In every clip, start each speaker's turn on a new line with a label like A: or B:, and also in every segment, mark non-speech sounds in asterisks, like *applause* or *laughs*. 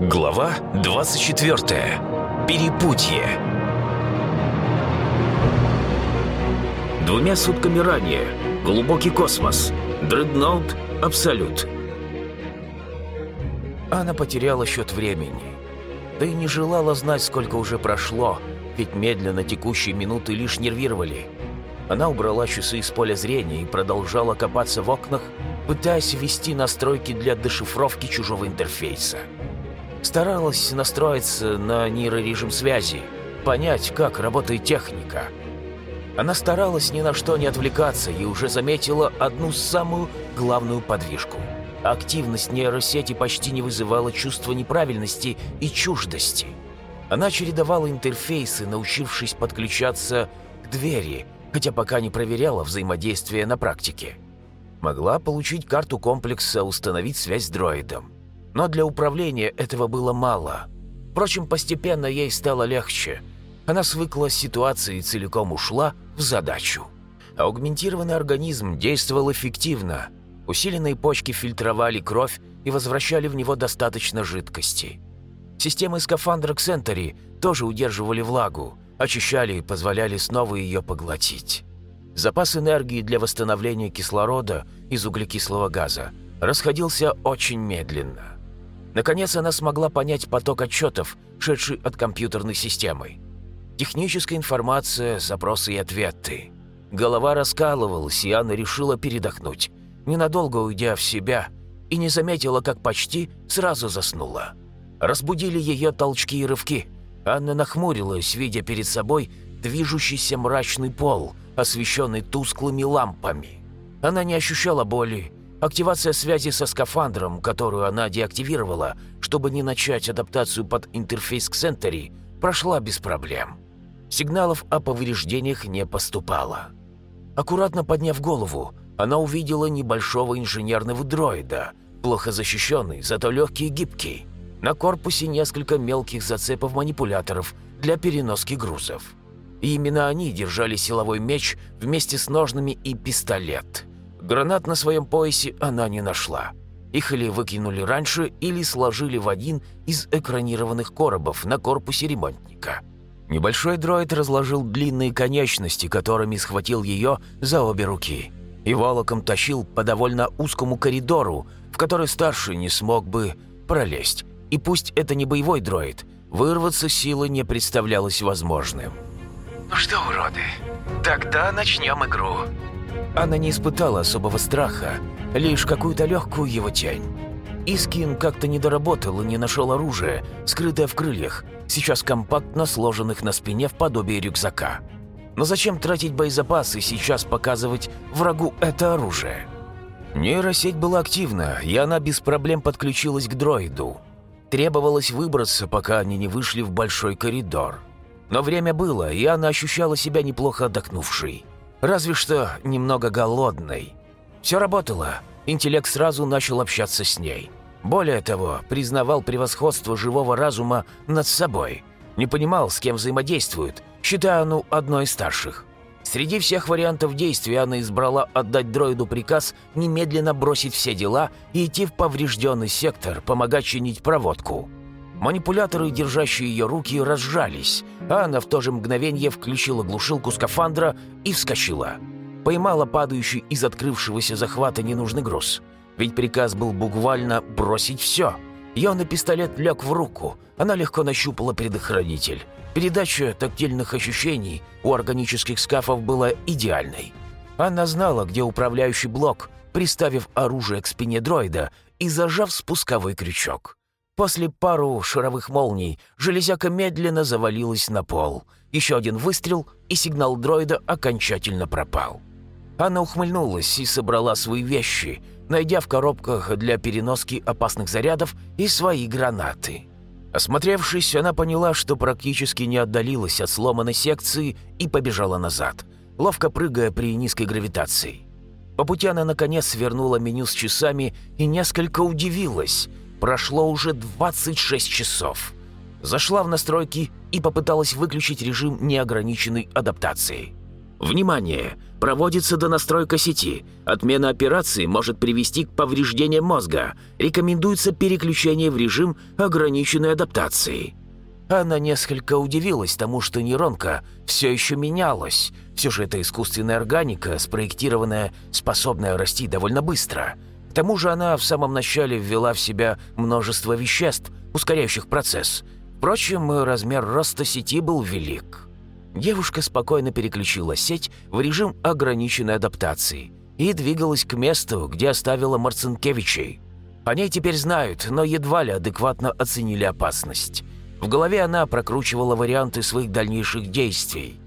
A: Глава 24. Перепутье. Двумя сутками ранее. Глубокий космос. Дредноут Абсолют.
B: Она потеряла счет времени. Да и не желала знать, сколько уже прошло, ведь медленно текущие минуты лишь нервировали. Она убрала часы из поля зрения и продолжала копаться в окнах, пытаясь ввести настройки для дешифровки чужого интерфейса. Старалась настроиться на нейрорежим связи, понять, как работает техника. Она старалась ни на что не отвлекаться и уже заметила одну самую главную подвижку. Активность нейросети почти не вызывала чувства неправильности и чуждости. Она чередовала интерфейсы, научившись подключаться к двери, хотя пока не проверяла взаимодействие на практике. Могла получить карту комплекса, установить связь с дроидом. Но для управления этого было мало. Впрочем, постепенно ей стало легче. Она свыкла с ситуацией и целиком ушла в задачу. Аугментированный организм действовал эффективно. Усиленные почки фильтровали кровь и возвращали в него достаточно жидкости. Системы скафандра Ксентери тоже удерживали влагу, очищали и позволяли снова ее поглотить. Запас энергии для восстановления кислорода из углекислого газа расходился очень медленно. Наконец она смогла понять поток отчетов, шедший от компьютерной системы. Техническая информация, запросы и ответы. Голова раскалывалась, и Анна решила передохнуть, ненадолго уйдя в себя, и не заметила, как почти сразу заснула. Разбудили ее толчки и рывки. Анна нахмурилась, видя перед собой движущийся мрачный пол, освещенный тусклыми лампами. Она не ощущала боли, Активация связи со скафандром, которую она деактивировала, чтобы не начать адаптацию под интерфейс к Сентери, прошла без проблем. Сигналов о повреждениях не поступало. Аккуратно подняв голову, она увидела небольшого инженерного дроида, плохо защищенный, зато легкий и гибкий. На корпусе несколько мелких зацепов-манипуляторов для переноски грузов. И именно они держали силовой меч вместе с ножными и пистолет – Гранат на своем поясе она не нашла. Их или выкинули раньше, или сложили в один из экранированных коробов на корпусе ремонтника. Небольшой дроид разложил длинные конечности, которыми схватил ее за обе руки. И волоком тащил по довольно узкому коридору, в который старший не смог бы пролезть. И пусть это не боевой дроид, вырваться силы не представлялось возможным.
C: «Ну что, уроды, тогда начнем игру»,
B: она не испытала особого страха, лишь какую-то легкую его тень. Искин как-то не доработал и не нашел оружия, скрытое в крыльях, сейчас компактно сложенных на спине в подобие рюкзака. Но зачем тратить боезапасы сейчас показывать врагу это оружие? Нейросеть была активна, и она без проблем подключилась к дроиду. Требовалось выбраться, пока они не вышли в большой коридор. Но время было, и она ощущала себя неплохо отдохнувшей. Разве что немного голодной. Все работало. Интеллект сразу начал общаться с ней. Более того, признавал превосходство живого разума над собой. Не понимал, с кем взаимодействует, считая ну одной из старших. Среди всех вариантов действий она избрала отдать дроиду приказ немедленно бросить все дела и идти в поврежденный сектор, помогать чинить проводку. Манипуляторы, держащие ее руки, разжались, а она в то же мгновение включила глушилку скафандра и вскочила. Поймала падающий из открывшегося захвата ненужный груз. Ведь приказ был буквально бросить все. На пистолет лег в руку. Она легко нащупала предохранитель. Передача тактильных ощущений у органических скафов была идеальной. Она знала, где управляющий блок, приставив оружие к спине дроида и зажав спусковой крючок. После пару шаровых молний железяка медленно завалилась на пол. Еще один выстрел, и сигнал дроида окончательно пропал. Она ухмыльнулась и собрала свои вещи, найдя в коробках для переноски опасных зарядов и свои гранаты. Осмотревшись, она поняла, что практически не отдалилась от сломанной секции и побежала назад, ловко прыгая при низкой гравитации. По пути она наконец свернула меню с часами и несколько удивилась – Прошло уже 26 часов. Зашла в настройки и попыталась выключить режим неограниченной адаптации.
A: Внимание! Проводится донастройка сети. Отмена операции может привести к повреждениям мозга. Рекомендуется переключение в режим ограниченной адаптации.
B: Она несколько удивилась тому, что нейронка все еще менялась. Все же это искусственная органика, спроектированная, способная расти довольно быстро. Тому же она в самом начале ввела в себя множество веществ, ускоряющих процесс. Впрочем, размер роста сети был велик. Девушка спокойно переключила сеть в режим ограниченной адаптации и двигалась к месту, где оставила Марцинкевичей. О ней теперь знают, но едва ли адекватно оценили опасность. В голове она прокручивала варианты своих дальнейших действий.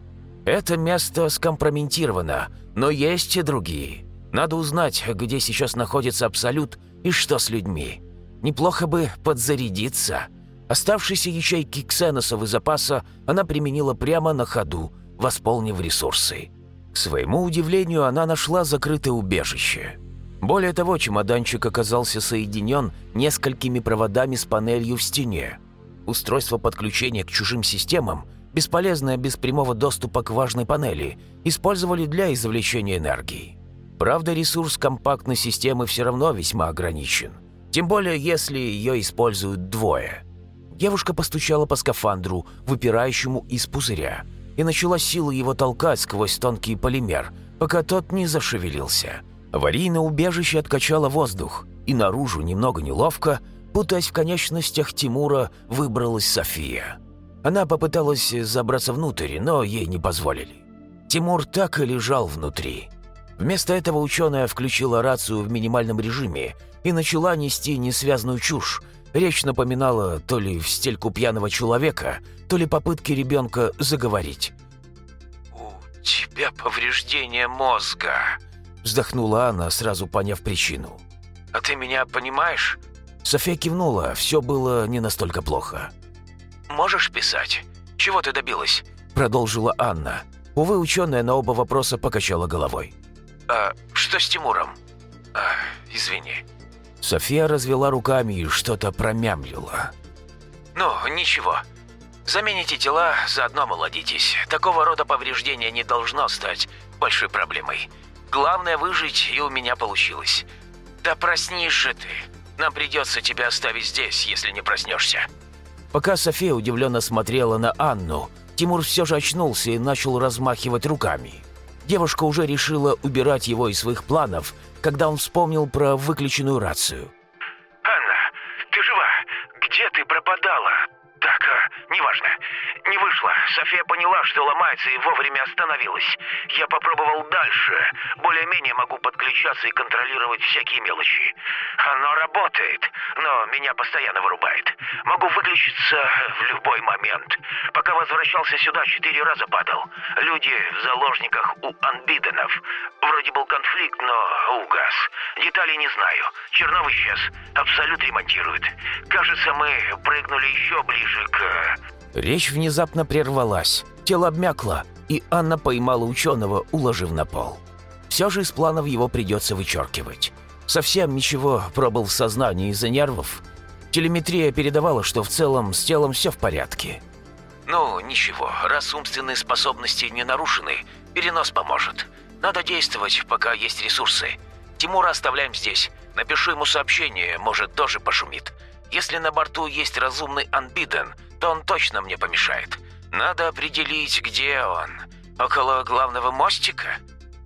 B: Это место скомпрометировано, но есть и другие. Надо узнать, где сейчас находится Абсолют и что с людьми. Неплохо бы подзарядиться. Оставшиеся ячейки ксеносов и запаса она применила прямо на ходу, восполнив ресурсы. К своему удивлению, она нашла закрытое убежище. Более того, чемоданчик оказался соединен несколькими проводами с панелью в стене. Устройство подключения к чужим системам, бесполезное без прямого доступа к важной панели, использовали для извлечения энергии. Правда, ресурс компактной системы все равно весьма ограничен. Тем более, если ее используют двое. Девушка постучала по скафандру, выпирающему из пузыря, и начала силой его толкать сквозь тонкий полимер, пока тот не зашевелился. Аварийное убежище откачало воздух, и наружу немного неловко Путаясь в конечностях Тимура, выбралась София. Она попыталась забраться внутрь, но ей не позволили. Тимур так и лежал внутри. Вместо этого ученая включила рацию в минимальном режиме и начала нести несвязную чушь. Речь напоминала то ли в стельку пьяного человека, то ли попытки ребенка заговорить.
C: «У тебя повреждение мозга», —
B: вздохнула она, сразу поняв причину.
C: «А ты меня понимаешь?»
B: София кивнула, все было не настолько плохо.
C: «Можешь писать? Чего ты добилась?»
B: Продолжила Анна. Увы, ученая на оба вопроса покачала головой.
C: «А что с Тимуром?» а, «Извини».
B: София развела руками и что-то промямлила.
C: «Ну, ничего. Замените тела, заодно молодитесь. Такого рода повреждения не должно стать большой проблемой. Главное выжить, и у меня получилось. Да проснись же ты!» Нам придется тебя оставить здесь, если не проснешься».
B: Пока София удивленно смотрела на Анну, Тимур все же очнулся и начал размахивать руками. Девушка уже решила убирать его из своих планов, когда он вспомнил про выключенную рацию.
C: «Анна, ты жива? Где ты пропадала? Неважно. Не вышло. София поняла, что ломается и вовремя остановилась. Я попробовал дальше. Более-менее могу подключаться и контролировать всякие мелочи. Оно работает, но меня постоянно вырубает. Могу выключиться в любой момент. Пока возвращался сюда, четыре раза падал. Люди в заложниках у анбиденов. Вроде был конфликт, но угас. Деталей не знаю. Чернов исчез. Абсолют ремонтирует. Кажется, мы прыгнули еще ближе к...
B: Речь внезапно прервалась, тело обмякло, и Анна поймала ученого, уложив на пол. Все же из планов его придется вычеркивать. Совсем ничего пробыл в сознании из-за нервов. Телеметрия передавала, что в целом с телом все в порядке.
C: «Ну, ничего, раз умственные способности не нарушены, перенос поможет. Надо действовать, пока есть ресурсы. Тимура оставляем здесь. Напишу ему сообщение, может, тоже пошумит. Если на борту есть разумный анбиден, то он точно мне помешает. Надо определить, где он. Около главного мостика?»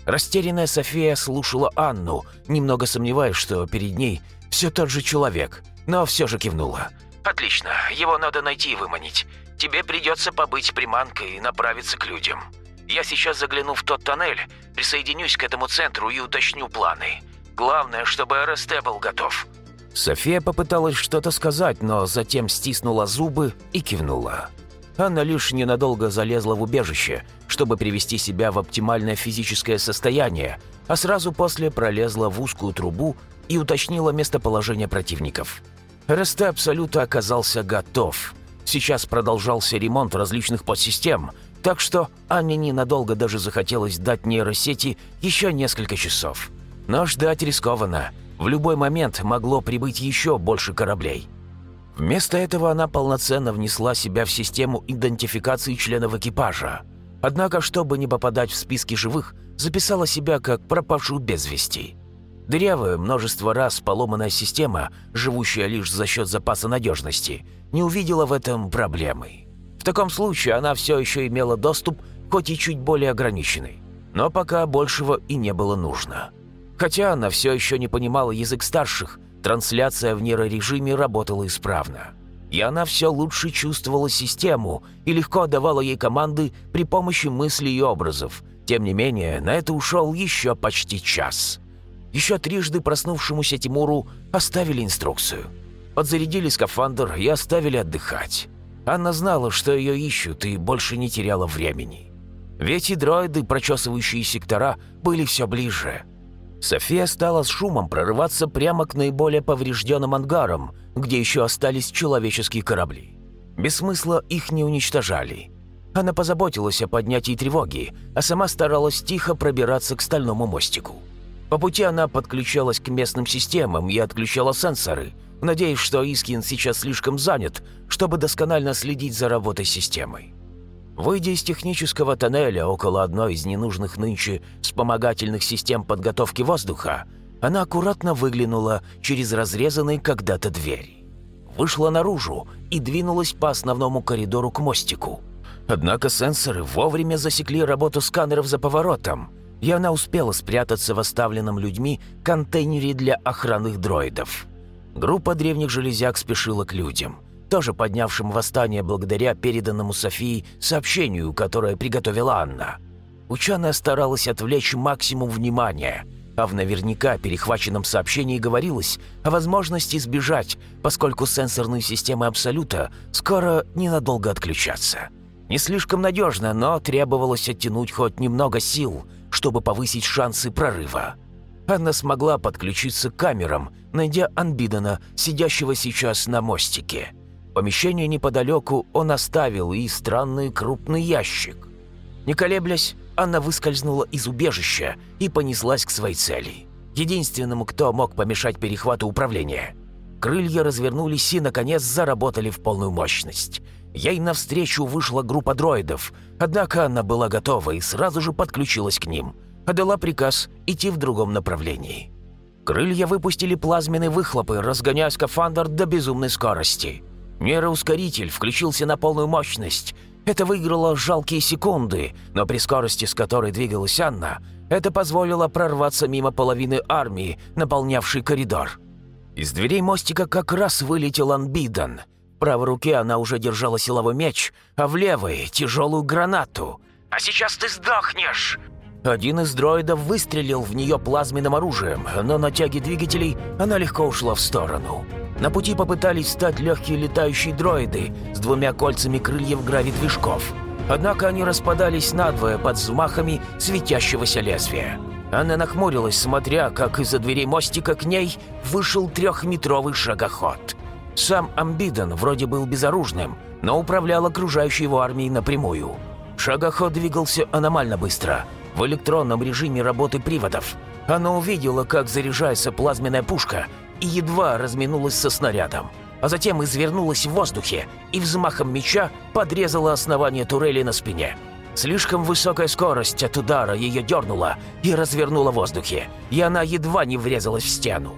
B: Растерянная София слушала Анну, немного сомневаясь, что перед ней все тот же человек, но все же кивнула.
C: «Отлично, его надо найти и выманить. Тебе придется побыть приманкой и направиться к людям. Я сейчас загляну в тот тоннель, присоединюсь к этому центру и уточню планы. Главное, чтобы РСТ был готов».
B: София попыталась что-то сказать, но затем стиснула зубы и кивнула. Анна лишь ненадолго залезла в убежище, чтобы привести себя в оптимальное физическое состояние, а сразу после пролезла в узкую трубу и уточнила местоположение противников. РСТ Абсолюта оказался готов. Сейчас продолжался ремонт различных подсистем, так что Анне ненадолго даже захотелось дать нейросети еще несколько часов. Но ждать рискованно – в любой момент могло прибыть еще больше кораблей. Вместо этого она полноценно внесла себя в систему идентификации членов экипажа. Однако, чтобы не попадать в списки живых, записала себя как пропавшую без вести. Дырявая, множество раз поломанная система, живущая лишь за счет запаса надежности, не увидела в этом проблемы. В таком случае она все еще имела доступ, хоть и чуть более ограниченный. Но пока большего и не было нужно. Хотя она все еще не понимала язык старших, трансляция в нейрорежиме работала исправно. И она все лучше чувствовала систему и легко отдавала ей команды при помощи мыслей и образов. Тем не менее, на это ушел еще почти час. Еще трижды проснувшемуся Тимуру оставили инструкцию. Подзарядили скафандр и оставили отдыхать. Анна знала, что ее ищут, и больше не теряла времени. Ведь и дроиды, прочесывающие сектора, были все ближе. София стала с шумом прорываться прямо к наиболее поврежденным ангарам, где еще остались человеческие корабли. Без смысла их не уничтожали. Она позаботилась о поднятии тревоги, а сама старалась тихо пробираться к стальному мостику. По пути она подключалась к местным системам и отключала сенсоры, надеясь, что Искин сейчас слишком занят, чтобы досконально следить за работой системы. Выйдя из технического тоннеля около одной из ненужных нынче вспомогательных систем подготовки воздуха, она аккуратно выглянула через разрезанные когда-то двери. Вышла наружу и двинулась по основному коридору к мостику. Однако сенсоры вовремя засекли работу сканеров за поворотом, и она успела спрятаться в оставленном людьми контейнере для охранных дроидов. Группа древних железяк спешила к людям – тоже поднявшим восстание благодаря переданному Софии сообщению, которое приготовила Анна. Ученая старалась отвлечь максимум внимания, а в наверняка перехваченном сообщении говорилось о возможности сбежать, поскольку сенсорные системы Абсолюта скоро ненадолго отключатся. Не слишком надежно, но требовалось оттянуть хоть немного сил, чтобы повысить шансы прорыва. Анна смогла подключиться к камерам, найдя Анбидена, сидящего сейчас на мостике – помещение неподалеку он оставил и странный крупный ящик. Не колеблясь, Анна выскользнула из убежища и понеслась к своей цели. Единственному, кто мог помешать перехвату управления. Крылья развернулись и, наконец, заработали в полную мощность. Ей навстречу вышла группа дроидов, однако Анна была готова и сразу же подключилась к ним. Отдала приказ идти в другом направлении. Крылья выпустили плазменные выхлопы, разгоняя скафандр до безумной скорости – Нейроускоритель включился на полную мощность. Это выиграло жалкие секунды, но при скорости, с которой двигалась Анна, это позволило прорваться мимо половины армии, наполнявшей коридор. Из дверей мостика как раз вылетел Анбидан. В правой руке она уже держала силовой меч, а в левой — тяжелую гранату. «А сейчас ты сдохнешь!» Один из дроидов выстрелил в нее плазменным оружием, но на тяге двигателей она легко ушла в сторону. На пути попытались стать легкие летающие дроиды с двумя кольцами крыльев гравидвижков. Однако они распадались надвое под взмахами светящегося лезвия. Она нахмурилась, смотря, как из-за дверей мостика к ней вышел трехметровый шагоход. Сам Амбиден вроде был безоружным, но управлял окружающей его армией напрямую. Шагоход двигался аномально быстро, в электронном режиме работы приводов. Она увидела, как заряжается плазменная пушка – и едва разминулась со снарядом, а затем извернулась в воздухе и взмахом меча подрезала основание турели на спине. Слишком высокая скорость от удара ее дернула и развернула в воздухе, и она едва не врезалась в стену.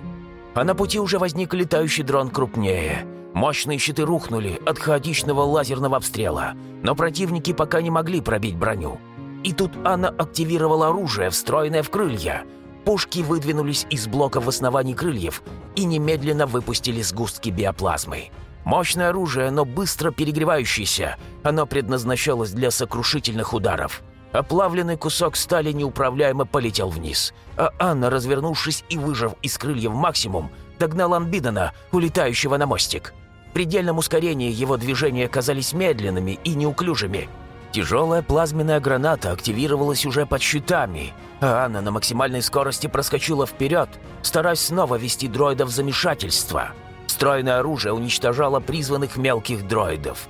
B: А на пути уже возник летающий дрон крупнее. Мощные щиты рухнули от хаотичного лазерного обстрела, но противники пока не могли пробить броню. И тут она активировала оружие, встроенное в крылья – Пушки выдвинулись из блока в основании крыльев и немедленно выпустили сгустки биоплазмы. Мощное оружие, но быстро перегревающееся. Оно предназначалось для сокрушительных ударов. Оплавленный кусок стали неуправляемо полетел вниз. А Анна, развернувшись и выжав из крыльев максимум, догнал Анбидена, улетающего на мостик. В предельном ускорении его движения казались медленными и неуклюжими – Тяжелая плазменная граната активировалась уже под щитами, а Анна на максимальной скорости проскочила вперед, стараясь снова вести дроидов в замешательство. Стройное оружие уничтожало призванных мелких дроидов.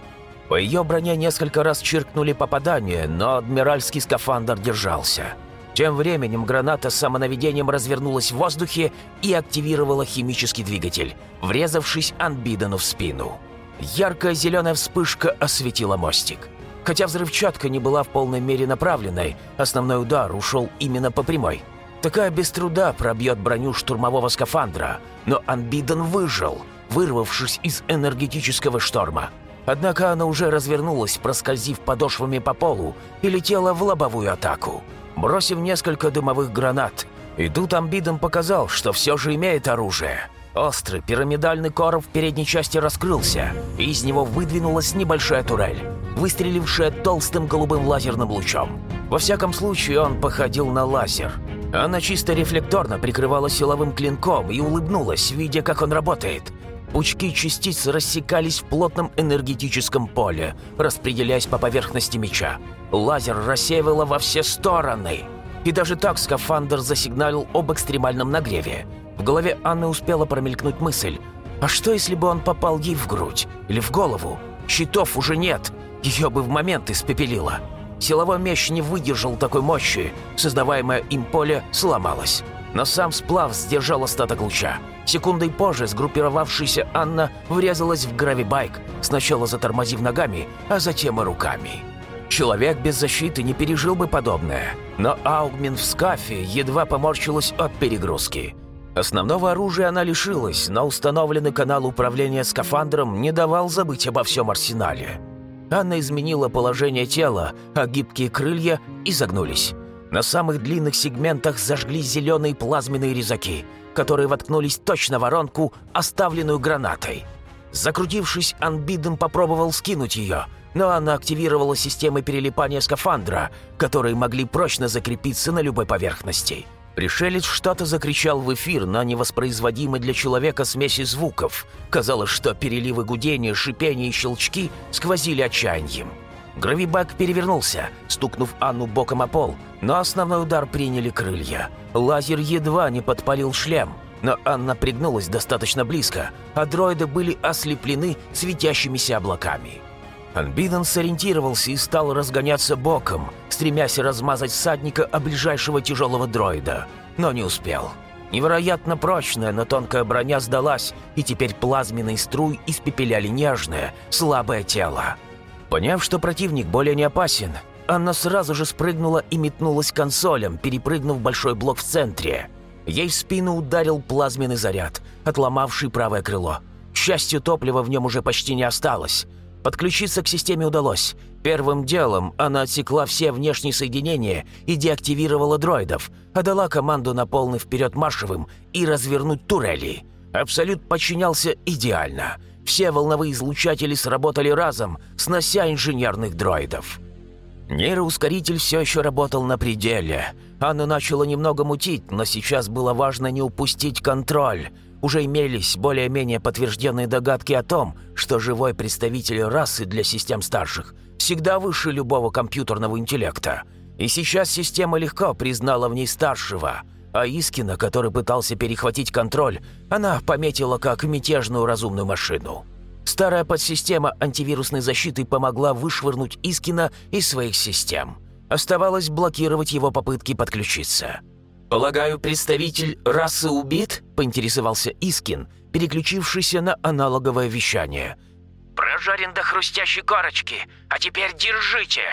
B: По ее броне несколько раз чиркнули попадания, но адмиральский скафандр держался. Тем временем граната с самонаведением развернулась в воздухе и активировала химический двигатель, врезавшись Анбидену в спину. Яркая зеленая вспышка осветила мостик. Хотя взрывчатка не была в полной мере направленной, основной удар ушел именно по прямой. Такая без труда пробьет броню штурмового скафандра, но Анбиден выжил, вырвавшись из энергетического шторма. Однако она уже развернулась, проскользив подошвами по полу, и летела в лобовую атаку, бросив несколько дымовых гранат. И тут Амбиден показал, что все же имеет оружие. Острый пирамидальный короб в передней части раскрылся, и из него выдвинулась небольшая турель, выстрелившая толстым голубым лазерным лучом. Во всяком случае, он походил на лазер. Она чисто рефлекторно прикрывала силовым клинком и улыбнулась, видя, как он работает. Пучки частиц рассекались в плотном энергетическом поле, распределяясь по поверхности меча. Лазер рассеивало во все стороны. И даже так скафандр засигналил об экстремальном нагреве. В голове Анны успела промелькнуть мысль. А что, если бы он попал ей в грудь? Или в голову? Щитов уже нет. Ее бы в момент испепелило. Силовой меч не выдержал такой мощи. Создаваемое им поле сломалось. Но сам сплав сдержал остаток луча. Секундой позже сгруппировавшаяся Анна врезалась в гравибайк, сначала затормозив ногами, а затем и руками. Человек без защиты не пережил бы подобное, но Аугмин в скафе едва поморщилась от перегрузки. Основного оружия она лишилась, но установленный канал управления скафандром не давал забыть обо всем арсенале. Анна изменила положение тела, а гибкие крылья изогнулись. На самых длинных сегментах зажглись зеленые плазменные резаки, которые воткнулись точно в воронку, оставленную гранатой. Закрутившись, Анбиден попробовал скинуть ее, но она активировала системы перелипания скафандра, которые могли прочно закрепиться на любой поверхности. Пришелец что-то закричал в эфир на невоспроизводимой для человека смеси звуков. Казалось, что переливы гудения, шипения и щелчки сквозили отчаянием. Гравибак перевернулся, стукнув Анну боком о пол, но основной удар приняли крылья. Лазер едва не подпалил шлем, но Анна пригнулась достаточно близко, а дроиды были ослеплены светящимися облаками. Анбиден сориентировался и стал разгоняться боком, стремясь размазать всадника о ближайшего тяжелого дроида, но не успел. Невероятно прочная, но тонкая броня сдалась, и теперь плазменные струй испепеляли нежное, слабое тело. Поняв, что противник более не опасен, Анна сразу же спрыгнула и метнулась консолям, перепрыгнув большой блок в центре. Ей в спину ударил плазменный заряд, отломавший правое крыло. К счастью, топлива в нем уже почти не осталось. Подключиться к системе удалось. Первым делом она отсекла все внешние соединения и деактивировала дроидов, а дала команду на полный вперед маршевым и развернуть турели. Абсолют подчинялся идеально. Все волновые излучатели сработали разом, снося инженерных дроидов. Нейроускоритель все еще работал на пределе. Анна начала немного мутить, но сейчас было важно не упустить контроль – уже имелись более-менее подтвержденные догадки о том, что живой представитель расы для систем старших всегда выше любого компьютерного интеллекта. И сейчас система легко признала в ней старшего, а Искина, который пытался перехватить контроль, она пометила как мятежную разумную машину. Старая подсистема антивирусной защиты помогла вышвырнуть Искина из своих систем. Оставалось блокировать его попытки подключиться. «Полагаю, представитель расы убит?» – поинтересовался Искин, переключившийся на аналоговое вещание.
C: «Прожарен до хрустящей корочки, а теперь держите!»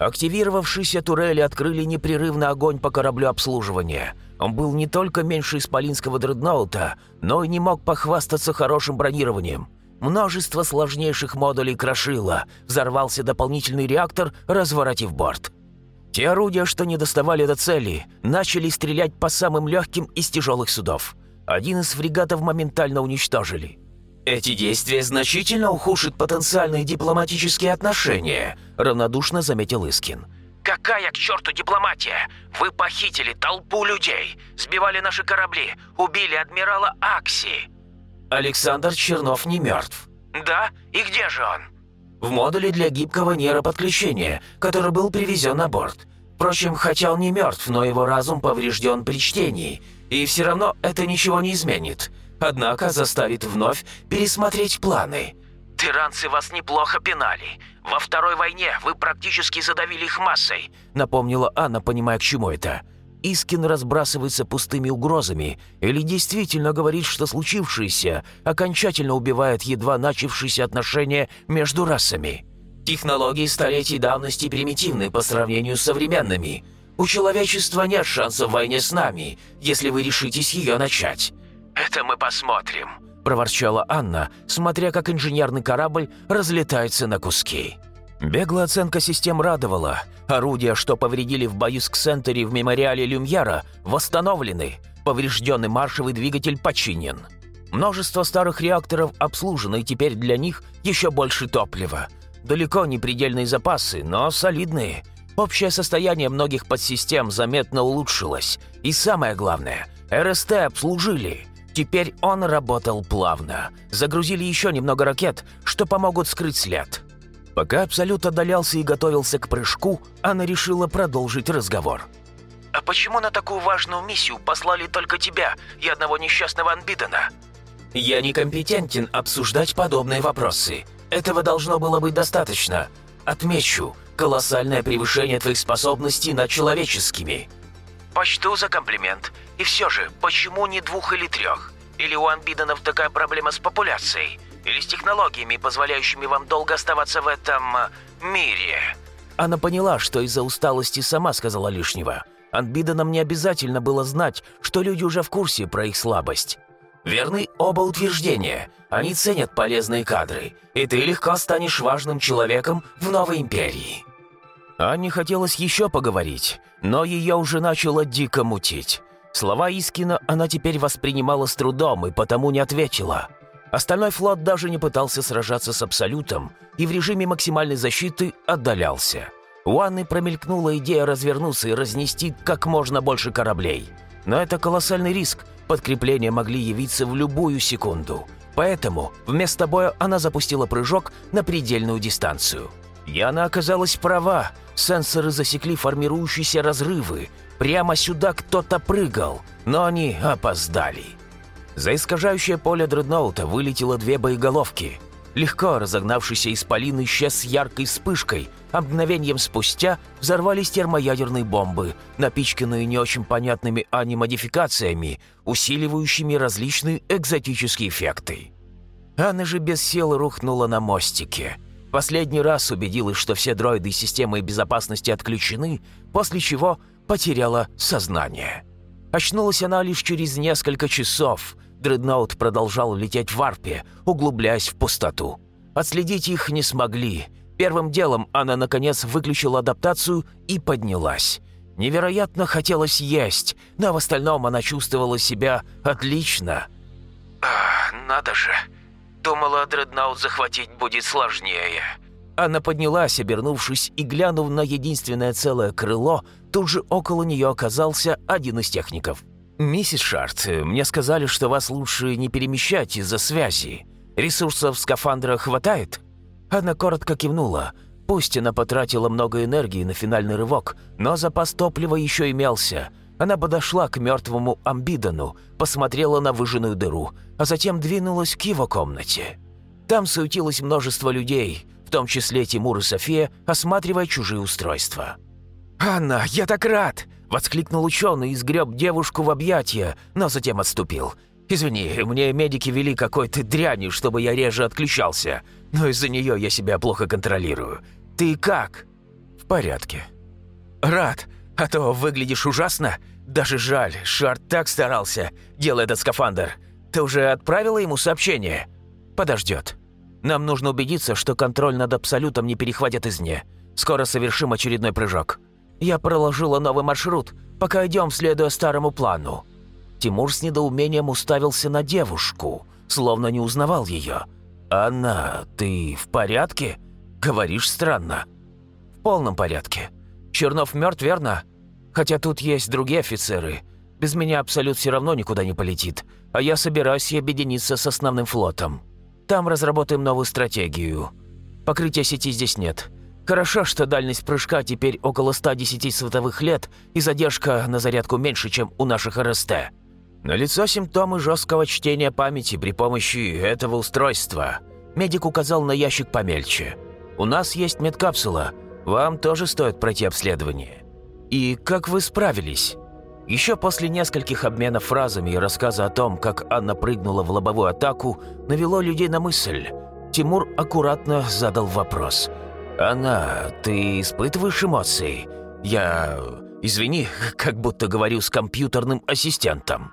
B: Активировавшиеся турели открыли непрерывный огонь по кораблю обслуживания. Он был не только меньше исполинского дредноута, но и не мог похвастаться хорошим бронированием. Множество сложнейших модулей крошило, взорвался дополнительный реактор, разворотив борт. Те орудия, что не доставали до цели, начали стрелять по самым легким из тяжелых судов. Один из фрегатов моментально уничтожили. «Эти действия значительно ухудшат потенциальные дипломатические отношения», равнодушно заметил Искин.
C: «Какая к черту дипломатия? Вы похитили толпу людей, сбивали наши корабли, убили адмирала Акси!»
B: «Александр Чернов не мертв».
C: «Да? И где же он?»
B: В модуле для гибкого нейроподключения, который был привезен на борт. Впрочем, хотя он не мертв, но его разум поврежден при чтении, и все равно это ничего не изменит. Однако заставит вновь пересмотреть планы.
C: «Тиранцы вас неплохо пинали. Во Второй войне вы практически задавили их массой»,
B: напомнила Анна, понимая, к чему это. Искин разбрасывается пустыми угрозами или действительно говорит, что случившееся окончательно убивает едва начавшиеся отношения между расами. Технологии столетий давности примитивны по сравнению с современными. У человечества нет шанса в войне с нами, если вы решитесь ее начать».
A: «Это мы посмотрим», –
B: проворчала Анна, смотря как инженерный корабль разлетается на куски. Беглая оценка систем радовала. Орудия, что повредили в бою с Ксентери в мемориале Люмьяра, восстановлены. Поврежденный маршевый двигатель починен. Множество старых реакторов обслужено, и теперь для них еще больше топлива. Далеко не предельные запасы, но солидные. Общее состояние многих подсистем заметно улучшилось. И самое главное, РСТ обслужили. Теперь он работал плавно. Загрузили еще немного ракет, что помогут скрыть след. Пока Абсолют отдалялся и готовился к прыжку, она решила продолжить разговор.
A: «А почему на такую важную миссию послали только тебя и одного несчастного Анбидена?»
B: «Я некомпетентен обсуждать подобные вопросы. Этого должно было быть достаточно. Отмечу, колоссальное превышение твоих способностей над человеческими».
A: «Почту за комплимент. И все же, почему не двух или трех? Или у Анбиденов такая проблема с популяцией?» Или с технологиями, позволяющими вам долго оставаться в этом... Э, мире?»
B: Она поняла, что из-за усталости сама сказала лишнего. Анбиденам не обязательно было знать, что люди уже в курсе про их слабость. Верны оба утверждения. Они ценят полезные кадры, и ты легко станешь важным человеком в новой империи. Анне хотелось еще поговорить, но ее уже начало дико мутить. Слова Искина она теперь воспринимала с трудом и потому не ответила – Остальной флот даже не пытался сражаться с Абсолютом и в режиме максимальной защиты отдалялся. У Анны промелькнула идея развернуться и разнести как можно больше кораблей. Но это колоссальный риск, подкрепления могли явиться в любую секунду. Поэтому вместо боя она запустила прыжок на предельную дистанцию. И она оказалась права, сенсоры засекли формирующиеся разрывы. Прямо сюда кто-то прыгал, но они опоздали. За искажающее поле дредноута вылетело две боеголовки. Легко разогнавшийся исполин исчез с яркой вспышкой, а мгновением спустя взорвались термоядерные бомбы, напичканные не очень понятными ани-модификациями, усиливающими различные экзотические эффекты. Анна же без сил рухнула на мостике. Последний раз убедилась, что все дроиды системы безопасности отключены, после чего потеряла сознание. Очнулась она лишь через несколько часов, Дредноут продолжал лететь в варпе, углубляясь в пустоту. Отследить их не смогли. Первым делом она, наконец, выключила адаптацию и поднялась. Невероятно хотелось есть, но в остальном она чувствовала себя отлично.
A: «Ах, надо же! Думала, дредноут захватить будет сложнее».
B: Она поднялась, обернувшись, и, глянув на единственное целое крыло, тут же около нее оказался один из техников. «Миссис Шарт, мне сказали, что вас лучше не перемещать из-за связи. Ресурсов в скафандрах хватает?» Она коротко кивнула. Пусть она потратила много энергии на финальный рывок, но запас топлива еще имелся. Она подошла к мертвому Амбидану, посмотрела на выжженную дыру, а затем двинулась к его комнате. Там суетилось множество людей, в том числе Тимур и София, осматривая чужие устройства. «Анна, я так рад!» Воскликнул ученый и сгреб девушку в объятия, но затем отступил. «Извини, мне медики вели какой-то дряни, чтобы я реже отключался, но из-за нее я себя плохо контролирую. Ты как?» «В порядке». «Рад, а то выглядишь ужасно. Даже жаль, Шарт так старался, делая этот скафандр. Ты уже отправила ему сообщение?» «Подождет. Нам нужно убедиться, что контроль над Абсолютом не перехватит извне. Скоро совершим очередной прыжок». Я проложила новый маршрут, пока идем, следуя старому плану». Тимур с недоумением уставился на девушку, словно не узнавал ее. «Анна, ты в порядке? Говоришь странно». «В полном порядке. Чернов мертв, верно? Хотя тут есть другие офицеры. Без меня Абсолют все равно никуда не полетит, а я собираюсь объединиться с основным флотом. Там разработаем новую стратегию. Покрытия сети здесь нет. Хорошо, что дальность прыжка теперь около 110 световых лет, и задержка на зарядку меньше, чем у наших РСТ. Налицо симптомы жесткого чтения памяти при помощи этого устройства. Медик указал на ящик помельче. «У нас есть медкапсула. Вам тоже стоит пройти обследование». «И как вы справились?» Еще после нескольких обменов фразами и рассказа о том, как Анна прыгнула в лобовую атаку, навело людей на мысль. Тимур аккуратно задал вопрос – «Она, ты испытываешь эмоции? Я... Извини, *laughs* как будто говорю с компьютерным ассистентом».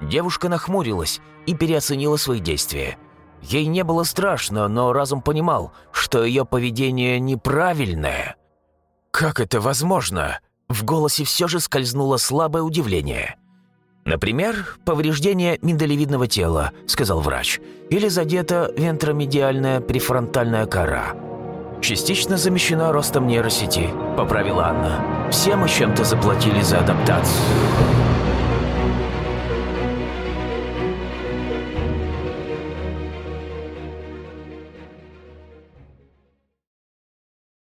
B: Девушка нахмурилась и переоценила свои действия. Ей не было страшно, но разум понимал, что ее поведение неправильное. «Как это возможно?» В голосе все же скользнуло слабое удивление. «Например, повреждение миндалевидного тела», — сказал врач, «или задета вентромедиальная префронтальная кора». «Частично замещена ростом нейросети», — поправила Анна. «Все мы чем-то заплатили за адаптацию».